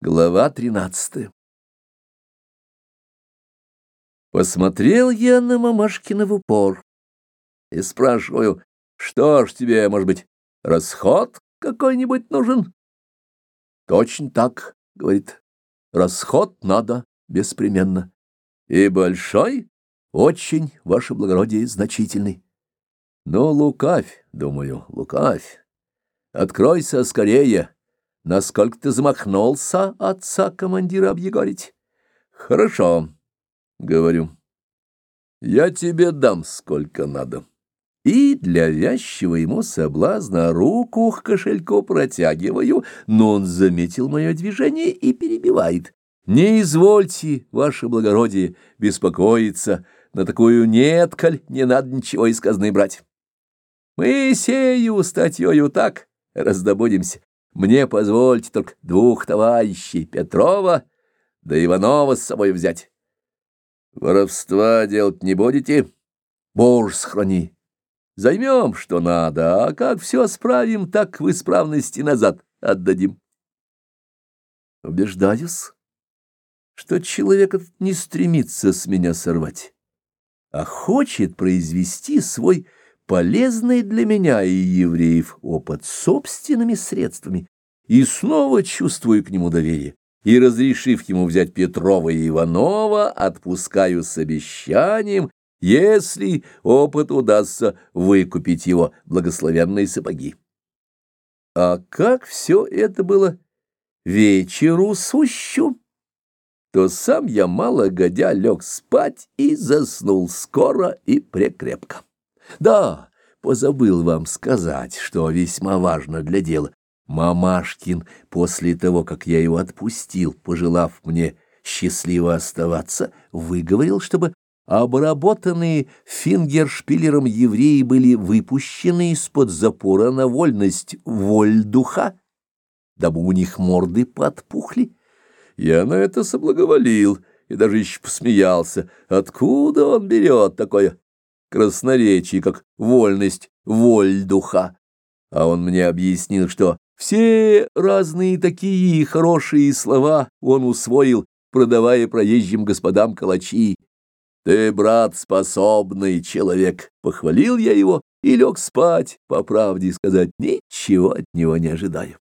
Глава тринадцатая Посмотрел я на Мамашкина в упор и спрашиваю, что ж тебе, может быть, расход какой-нибудь нужен? Точно так, говорит, расход надо беспременно. И большой, очень, ваше благородие, значительный. Но лукавь, думаю, лукавь. Откройся скорее. Насколько ты замахнулся отца командира объегорить? Хорошо, говорю. Я тебе дам сколько надо. И для вязчего ему соблазна руку к кошельку протягиваю, но он заметил мое движение и перебивает. Не извольте, ваше благородие, беспокоиться, на такую неткаль не надо ничего из казны брать. Мы сею статьёю так раздобудемся, мне позвольте только двух товарищей, Петрова да Иванова с собой взять. Воровства делать не будете? Боже, сохрани. Займем, что надо, а как все справим, так в исправности назад отдадим. Убеждаюсь, что человек не стремится с меня сорвать, а хочет произвести свой полезный для меня и евреев опыт собственными средствами, и снова чувствую к нему доверие, и, разрешив ему взять Петрова и Иванова, отпускаю с обещанием, если опыт удастся выкупить его благословенные сапоги. А как все это было вечеру сущу, то сам я мало годя лег спать и заснул скоро и прекрепко. Да, позабыл вам сказать, что весьма важно для дела. Мамашкин, после того, как я его отпустил, пожелав мне счастливо оставаться, выговорил, чтобы обработанные фингершпилером евреи были выпущены из-под запора на вольность вольдуха, дабы у них морды подпухли. Я на это соблаговолил и даже еще посмеялся. Откуда он берет такое красноречие, как вольность вольдуха? А он мне объяснил, что все разные такие хорошие слова он усвоил, продавая проезжим господам калачи. Ты, брат, способный человек, похвалил я его и лег спать, по правде сказать, ничего от него не ожидаю.